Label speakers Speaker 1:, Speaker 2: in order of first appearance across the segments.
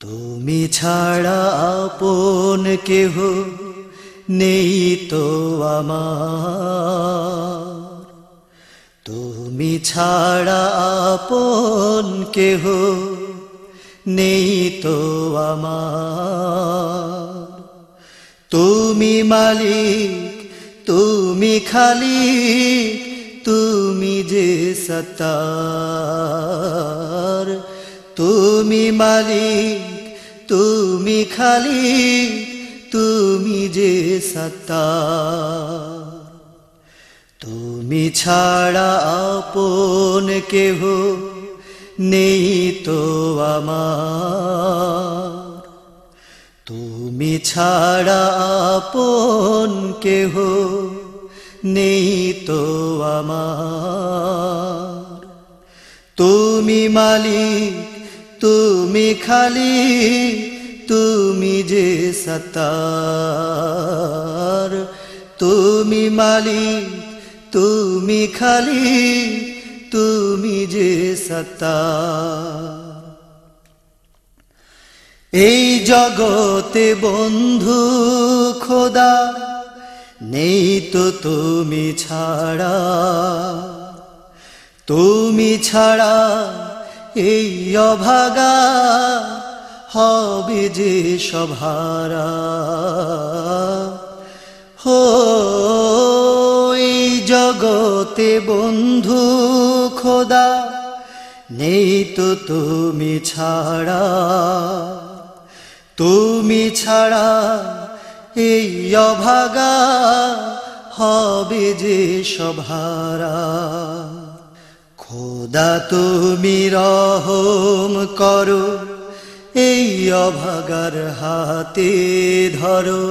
Speaker 1: তুমি ছাড়া আপন কেহ নেই তো আমার। তুমি ছাড়া আপন কেহ নেই তো আমার। তুমি মালিক, তুমি খালি তুমি যে সতার তুমি মালিক, তুমি খালি তুমি যে সতার তুমি ছাড়া আপন কেহ নেই তো আমার। তুমি ছাড়া আপন কেহ নেই তো আমার। তুমি মালিক তুমি খালি, তুমি যে সতার। তুমি মালিক, তুমি খালি, তুমি যে সতার। এই জগতে বন্ধু খোদা, নেই তো তুমি ছাড়া। তুমি ছাড়া এই অভাগা হবে যে সভারা হো জগতে বন্ধু খোদা, নেই তো তুমি ছাড়া। তুমি ছাড়া এই অভাগা হবে যে সভারা খোদা তুমি রহম করো, এই অভাগার হাতে ধরো।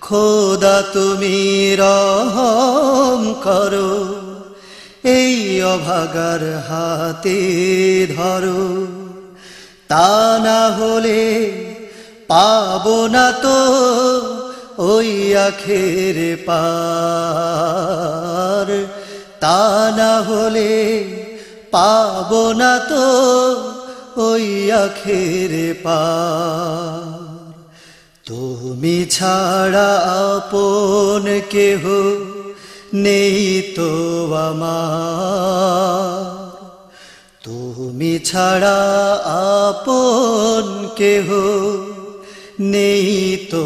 Speaker 1: খোদা তুমি রহম করো, এই অভাগার হাতে ধরো। তা না হলে পাবো না তো ওই আখের পার। তা না হলে পাবো না তো ওই আখের পার। তুমি ছাড়া আপন কেহ নেই তো আমার। তুমি ছাড়া আপন কেহ নেই তো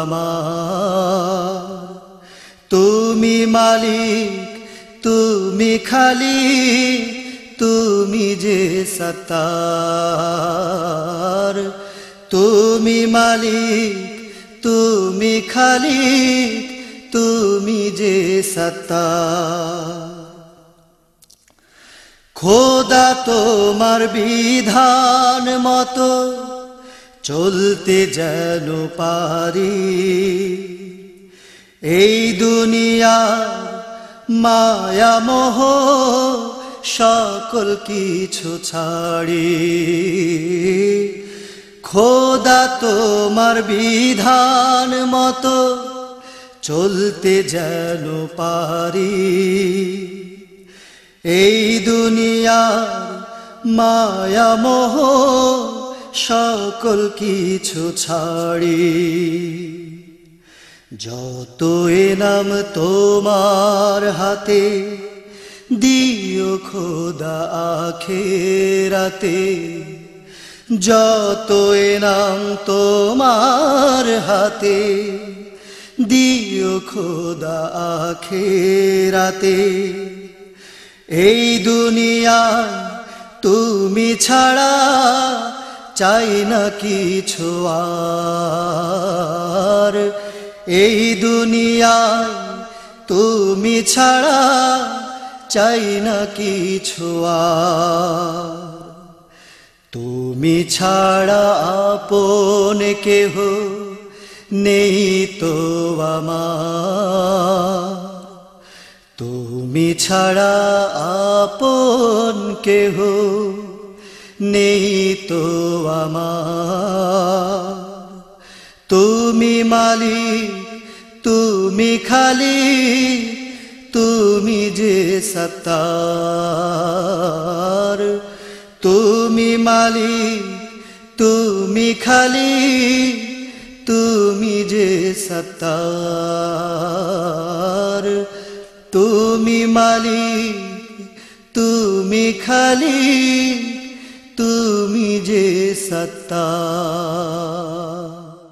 Speaker 1: আমার। তুমি মালিক তুমি খালি, তুমি যে সতার। তুমি মালিক, তুমি খালি তুমি যে সত্তার খোদা তোমার বিধান মতো চলতে যেন পারি। এই দুনিয়ার মায়া মোহ সকল কিছু ছাড়ি। খোদা তোমার বিধান মতো চলতে যেন পারি। এই দুনিয়া মায়া মোহ সকল কিছু ছাড়ি। যত নাম তোমার হাতে, দিও খোদা আখেরাতে। যত নাম তোমার হাতে, দিও খোদা আখেরাতে। এই দুনিয়ায় তুমি ছাড়া চাই না কিছু আর। এই দুনিয়ায় তুমি ছাড়া চাই না কিছু তুমি ছাড়া আপন কেহ নেই তো তুমি ছাড়া আপন কেহ নেই তো আমার। তুমি মালিক, তুমি খালি তুমি যে সত্তার। তুমি মালিক, তুমি খালি তুমি যে সত্তার। তুমি মালিক, তুমি খালি তুমি যে সত্তার।